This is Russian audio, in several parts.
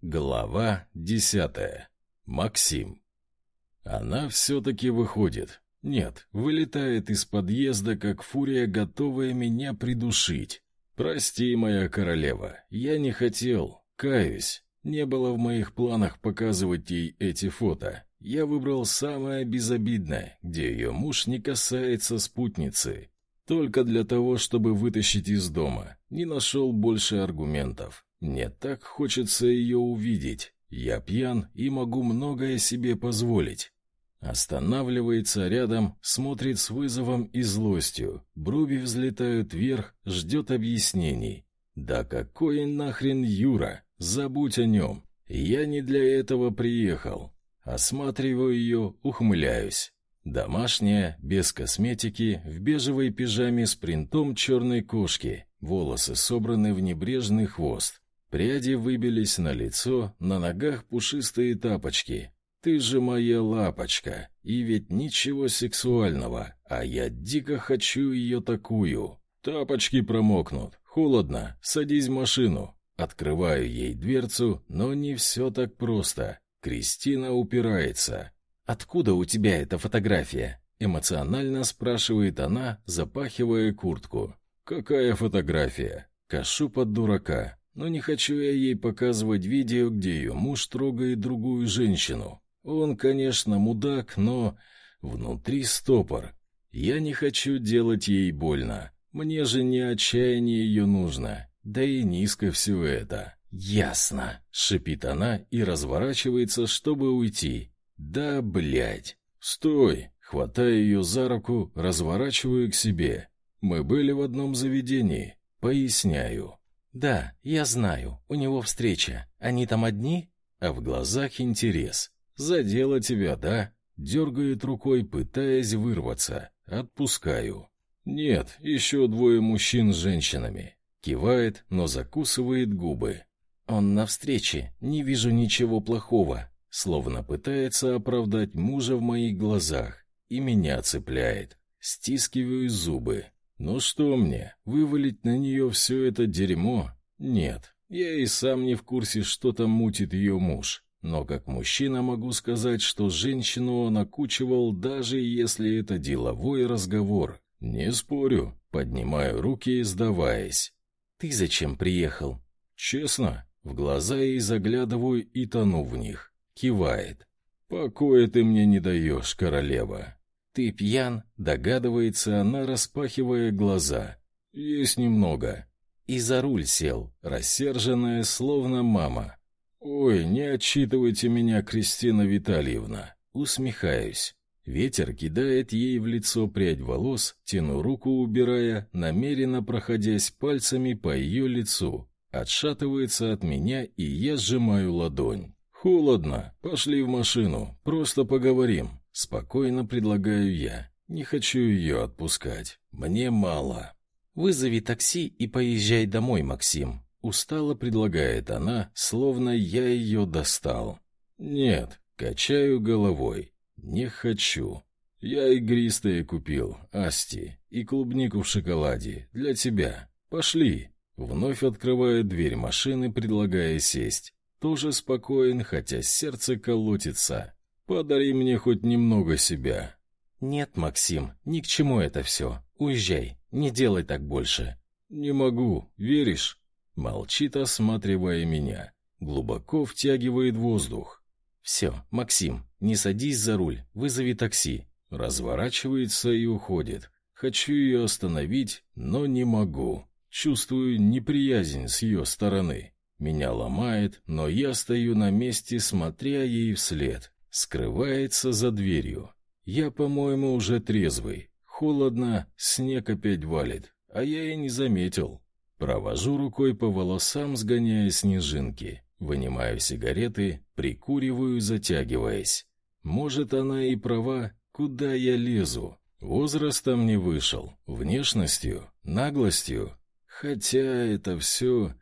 Глава десятая. Максим. Она все-таки выходит. Нет, вылетает из подъезда, как фурия, готовая меня придушить. Прости, моя королева, я не хотел, каюсь. Не было в моих планах показывать ей эти фото. Я выбрал самое безобидное, где ее муж не касается спутницы. Только для того, чтобы вытащить из дома. Не нашел больше аргументов. Мне так хочется ее увидеть. Я пьян и могу многое себе позволить. Останавливается рядом, смотрит с вызовом и злостью. Брови взлетают вверх, ждет объяснений. Да какой нахрен Юра? Забудь о нем. Я не для этого приехал. Осматриваю ее, ухмыляюсь. Домашняя, без косметики, в бежевой пижаме с принтом черной кошки. Волосы собраны в небрежный хвост. Пряди выбились на лицо, на ногах пушистые тапочки. Ты же моя лапочка, и ведь ничего сексуального, а я дико хочу ее такую. Тапочки промокнут, холодно, садись в машину. Открываю ей дверцу, но не все так просто. Кристина упирается. «Откуда у тебя эта фотография?» Эмоционально спрашивает она, запахивая куртку. «Какая фотография?» Кашу под дурака но не хочу я ей показывать видео, где ее муж трогает другую женщину. Он, конечно, мудак, но внутри стопор. Я не хочу делать ей больно. Мне же не отчаяние ее нужно, да и низко все это. «Ясно», — шипит она и разворачивается, чтобы уйти. «Да, блядь!» «Стой!» — хватаю ее за руку, разворачиваю к себе. «Мы были в одном заведении. Поясняю. «Да, я знаю, у него встреча. Они там одни?» А в глазах интерес. «Задело тебя, да?» Дергает рукой, пытаясь вырваться. Отпускаю. «Нет, еще двое мужчин с женщинами». Кивает, но закусывает губы. «Он на встрече, не вижу ничего плохого». Словно пытается оправдать мужа в моих глазах. И меня цепляет. Стискиваю зубы. Ну что мне, вывалить на нее все это дерьмо? Нет, я и сам не в курсе, что там мутит ее муж. Но как мужчина могу сказать, что женщину он окучивал, даже если это деловой разговор. Не спорю, поднимаю руки, сдаваясь. «Ты зачем приехал?» «Честно?» В глаза ей заглядываю и тону в них. Кивает. «Покоя ты мне не даешь, королева». «Ты пьян?» — догадывается она, распахивая глаза. «Есть немного». И за руль сел, рассерженная, словно мама. «Ой, не отчитывайте меня, Кристина Витальевна!» Усмехаюсь. Ветер кидает ей в лицо прядь волос, тяну руку убирая, намеренно проходясь пальцами по ее лицу. Отшатывается от меня, и я сжимаю ладонь. «Холодно. Пошли в машину. Просто поговорим». Спокойно предлагаю я. Не хочу ее отпускать. Мне мало. Вызови такси и поезжай домой, Максим. Устало предлагает она, словно я ее достал. Нет, качаю головой. Не хочу. Я игристое купил, Асти, и клубнику в шоколаде. Для тебя. Пошли. Вновь открываю дверь машины, предлагая сесть. Тоже спокоен, хотя сердце колотится. Подари мне хоть немного себя. Нет, Максим, ни к чему это все. Уезжай, не делай так больше. Не могу, веришь? Молчит, осматривая меня. Глубоко втягивает воздух. Все, Максим, не садись за руль, вызови такси. Разворачивается и уходит. Хочу ее остановить, но не могу. Чувствую неприязнь с ее стороны. Меня ломает, но я стою на месте, смотря ей вслед. Скрывается за дверью. Я, по-моему, уже трезвый. Холодно, снег опять валит, а я и не заметил. Провожу рукой по волосам, сгоняя снежинки. Вынимаю сигареты, прикуриваю, затягиваясь. Может, она и права, куда я лезу. Возрастом не вышел, внешностью, наглостью. Хотя это все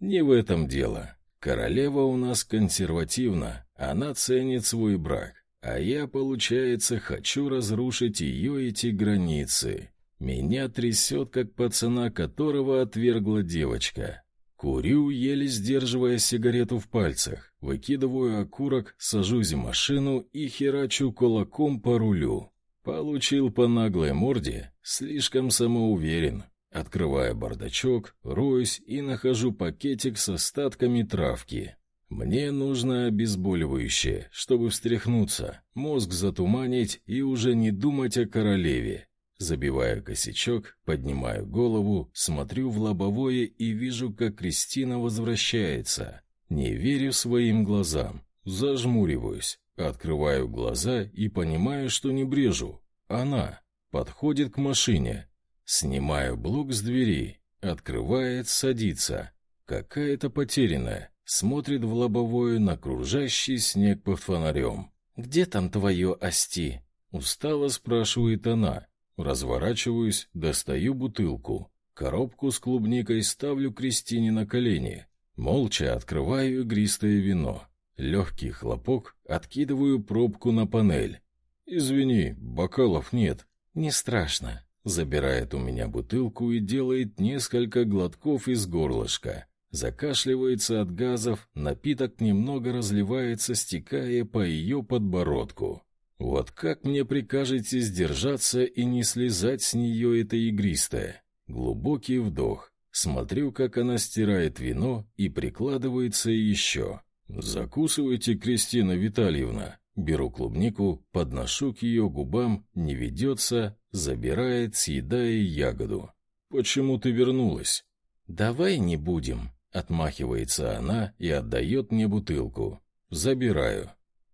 не в этом дело. Королева у нас консервативна, она ценит свой брак, а я, получается, хочу разрушить ее эти границы. Меня трясет, как пацана, которого отвергла девочка. Курю, еле сдерживая сигарету в пальцах, выкидываю окурок, сажусь в машину и херачу кулаком по рулю. Получил по наглой морде, слишком самоуверен. Открываю бардачок, роюсь и нахожу пакетик с остатками травки. Мне нужно обезболивающее, чтобы встряхнуться, мозг затуманить и уже не думать о королеве. Забиваю косячок, поднимаю голову, смотрю в лобовое и вижу, как Кристина возвращается. Не верю своим глазам. Зажмуриваюсь, открываю глаза и понимаю, что не брежу. Она подходит к машине. Снимаю блок с двери, открывает, садится. Какая-то потерянная, смотрит в лобовое на кружащий снег под фонарем. «Где там твое ости?» Устало спрашивает она. Разворачиваюсь, достаю бутылку. Коробку с клубникой ставлю Кристине на колени. Молча открываю игристое вино. Легкий хлопок, откидываю пробку на панель. «Извини, бокалов нет». «Не страшно». Забирает у меня бутылку и делает несколько глотков из горлышка. Закашливается от газов, напиток немного разливается, стекая по ее подбородку. Вот как мне прикажете сдержаться и не слезать с нее это игристое? Глубокий вдох. Смотрю, как она стирает вино и прикладывается еще. «Закусывайте, Кристина Витальевна». Беру клубнику, подношу к ее губам, не ведется, забирает, съедая ягоду. «Почему ты вернулась?» «Давай не будем», — отмахивается она и отдает мне бутылку. «Забираю».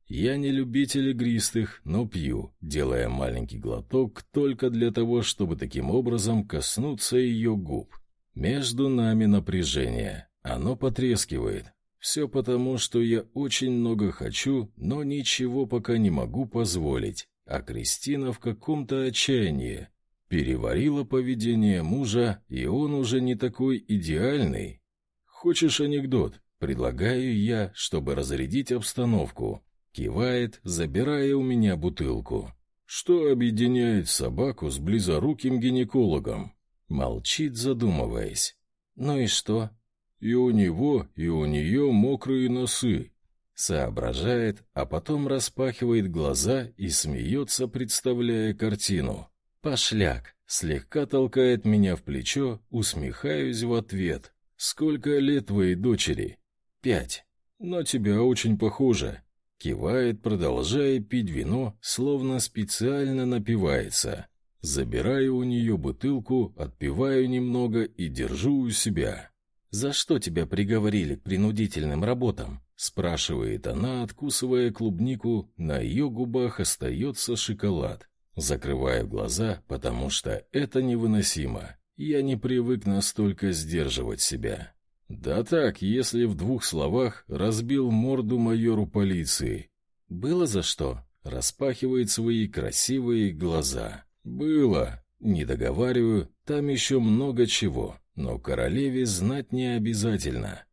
Я не любитель игристых, но пью, делая маленький глоток только для того, чтобы таким образом коснуться ее губ. Между нами напряжение. Оно потрескивает. Все потому, что я очень много хочу, но ничего пока не могу позволить. А Кристина в каком-то отчаянии. Переварила поведение мужа, и он уже не такой идеальный. Хочешь анекдот? Предлагаю я, чтобы разрядить обстановку. Кивает, забирая у меня бутылку. Что объединяет собаку с близоруким гинекологом? Молчит, задумываясь. Ну и что? И у него, и у нее мокрые носы. Соображает, а потом распахивает глаза и смеется, представляя картину. Пошляк. Слегка толкает меня в плечо, усмехаюсь в ответ. «Сколько лет твоей дочери?» «Пять. Но тебя очень похоже. Кивает, продолжая пить вино, словно специально напивается. Забираю у нее бутылку, отпиваю немного и держу у себя. «За что тебя приговорили к принудительным работам?» спрашивает она, откусывая клубнику, на ее губах остается шоколад. Закрываю глаза, потому что это невыносимо. Я не привык настолько сдерживать себя. Да так, если в двух словах, разбил морду майору полиции. Было за что? Распахивает свои красивые глаза. Было. Не договариваю, там еще много чего, но королеве знать не обязательно.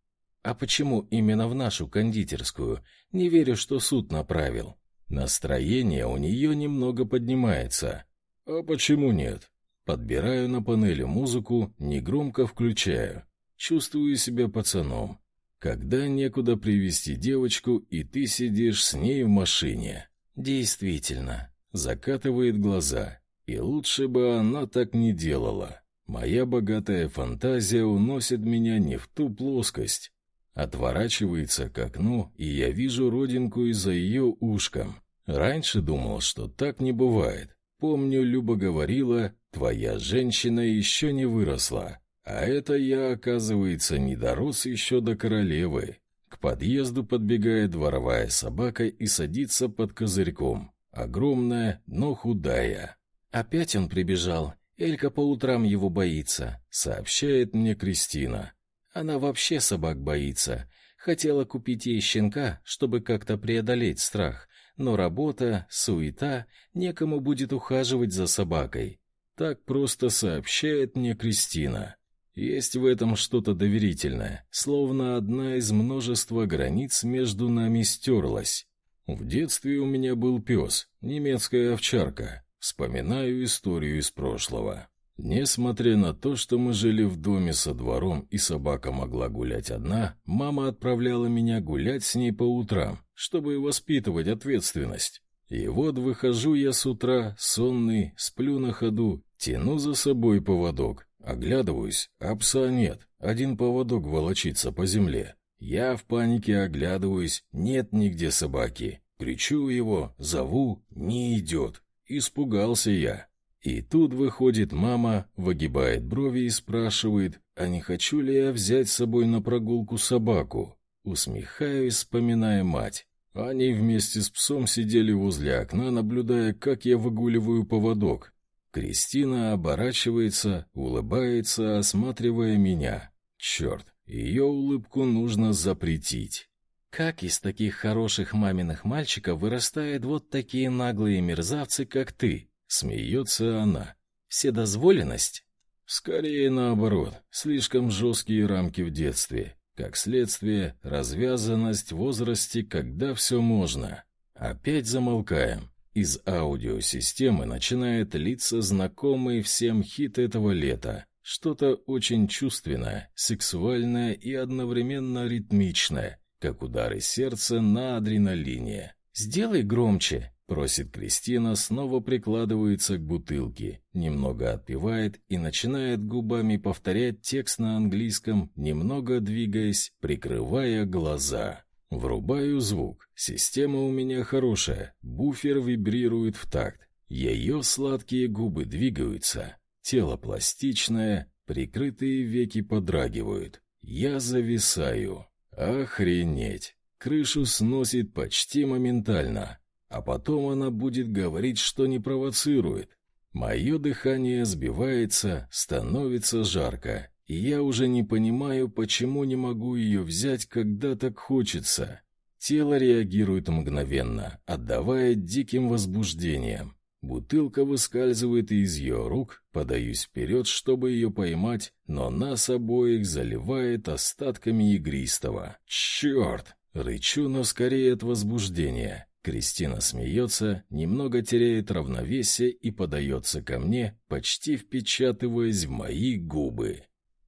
А почему именно в нашу кондитерскую? Не верю, что суд направил. Настроение у нее немного поднимается. А почему нет? Подбираю на панели музыку, негромко включаю. Чувствую себя пацаном. Когда некуда привести девочку, и ты сидишь с ней в машине. Действительно, закатывает глаза. И лучше бы она так не делала. Моя богатая фантазия уносит меня не в ту плоскость. Отворачивается к окну, и я вижу родинку из-за ее ушком. Раньше думал, что так не бывает. Помню, Люба говорила, твоя женщина еще не выросла. А это я, оказывается, не дорос еще до королевы. К подъезду подбегает дворовая собака и садится под козырьком. Огромная, но худая. Опять он прибежал. Элька по утрам его боится, сообщает мне Кристина. Она вообще собак боится. Хотела купить ей щенка, чтобы как-то преодолеть страх. Но работа, суета, некому будет ухаживать за собакой. Так просто сообщает мне Кристина. Есть в этом что-то доверительное, словно одна из множества границ между нами стерлась. В детстве у меня был пес, немецкая овчарка. Вспоминаю историю из прошлого. Несмотря на то, что мы жили в доме со двором и собака могла гулять одна, мама отправляла меня гулять с ней по утрам, чтобы воспитывать ответственность. И вот выхожу я с утра, сонный, сплю на ходу, тяну за собой поводок, оглядываюсь, а пса нет, один поводок волочится по земле. Я в панике оглядываюсь, нет нигде собаки. Кричу его, зову, не идет. Испугался я. И тут выходит мама, выгибает брови и спрашивает, а не хочу ли я взять с собой на прогулку собаку. Усмехаюсь, вспоминая мать. Они вместе с псом сидели возле окна, наблюдая, как я выгуливаю поводок. Кристина оборачивается, улыбается, осматривая меня. Черт, ее улыбку нужно запретить. Как из таких хороших маминых мальчиков вырастают вот такие наглые мерзавцы, как ты? Смеется она. Вседозволенность? Скорее наоборот, слишком жесткие рамки в детстве. Как следствие, развязанность в возрасте, когда все можно. Опять замолкаем. Из аудиосистемы начинает литься знакомый всем хит этого лета. Что-то очень чувственное, сексуальное и одновременно ритмичное, как удары сердца на адреналине. «Сделай громче», Просит Кристина, снова прикладывается к бутылке, немного отпивает и начинает губами повторять текст на английском, немного двигаясь, прикрывая глаза. Врубаю звук. Система у меня хорошая. Буфер вибрирует в такт. Ее сладкие губы двигаются. Тело пластичное, прикрытые веки подрагивают. Я зависаю. Охренеть! Крышу сносит почти моментально а потом она будет говорить, что не провоцирует. Мое дыхание сбивается, становится жарко, и я уже не понимаю, почему не могу ее взять, когда так хочется. Тело реагирует мгновенно, отдавая диким возбуждением. Бутылка выскальзывает из ее рук, подаюсь вперед, чтобы ее поймать, но нас обоих заливает остатками игристого. «Черт!» — рычу, но скорее от возбуждения. Кристина смеется, немного теряет равновесие и подается ко мне, почти впечатываясь в мои губы.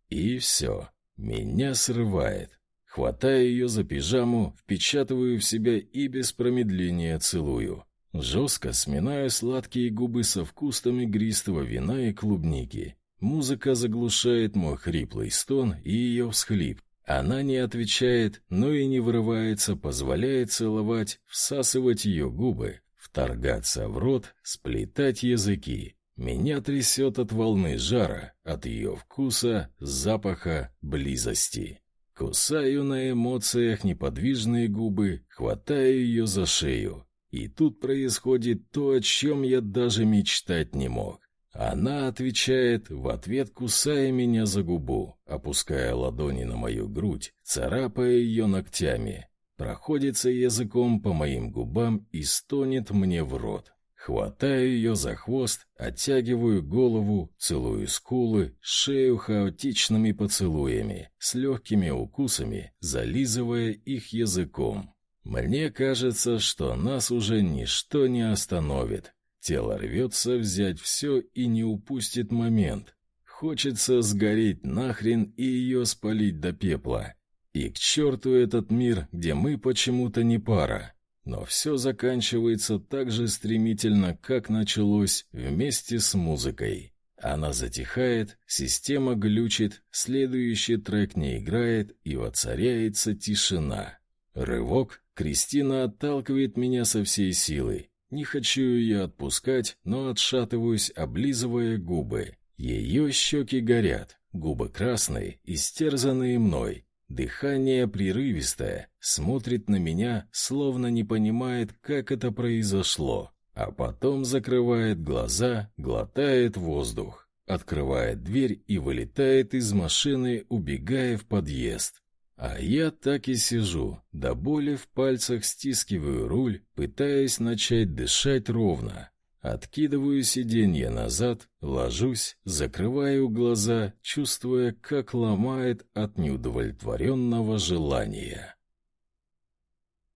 И все. Меня срывает. Хватаю ее за пижаму, впечатываю в себя и без промедления целую. Жестко сминаю сладкие губы со вкусом игристого вина и клубники. Музыка заглушает мой хриплый стон и ее всхлип. Она не отвечает, но и не вырывается, позволяет целовать, всасывать ее губы, вторгаться в рот, сплетать языки. Меня трясет от волны жара, от ее вкуса, запаха, близости. Кусаю на эмоциях неподвижные губы, хватаю ее за шею. И тут происходит то, о чем я даже мечтать не мог. Она отвечает, в ответ кусая меня за губу, опуская ладони на мою грудь, царапая ее ногтями. Проходится языком по моим губам и стонет мне в рот. Хватаю ее за хвост, оттягиваю голову, целую скулы, шею хаотичными поцелуями, с легкими укусами, зализывая их языком. Мне кажется, что нас уже ничто не остановит. Тело рвется взять все и не упустит момент. Хочется сгореть нахрен и ее спалить до пепла. И к черту этот мир, где мы почему-то не пара. Но все заканчивается так же стремительно, как началось, вместе с музыкой. Она затихает, система глючит, следующий трек не играет, и воцаряется тишина. Рывок, Кристина отталкивает меня со всей силы. Не хочу ее отпускать, но отшатываюсь, облизывая губы. Ее щеки горят, губы красные, истерзанные мной. Дыхание прерывистое, смотрит на меня, словно не понимает, как это произошло. А потом закрывает глаза, глотает воздух, открывает дверь и вылетает из машины, убегая в подъезд. А я так и сижу, до боли в пальцах стискиваю руль, пытаясь начать дышать ровно. Откидываю сиденье назад, ложусь, закрываю глаза, чувствуя, как ломает от неудовлетворенного желания.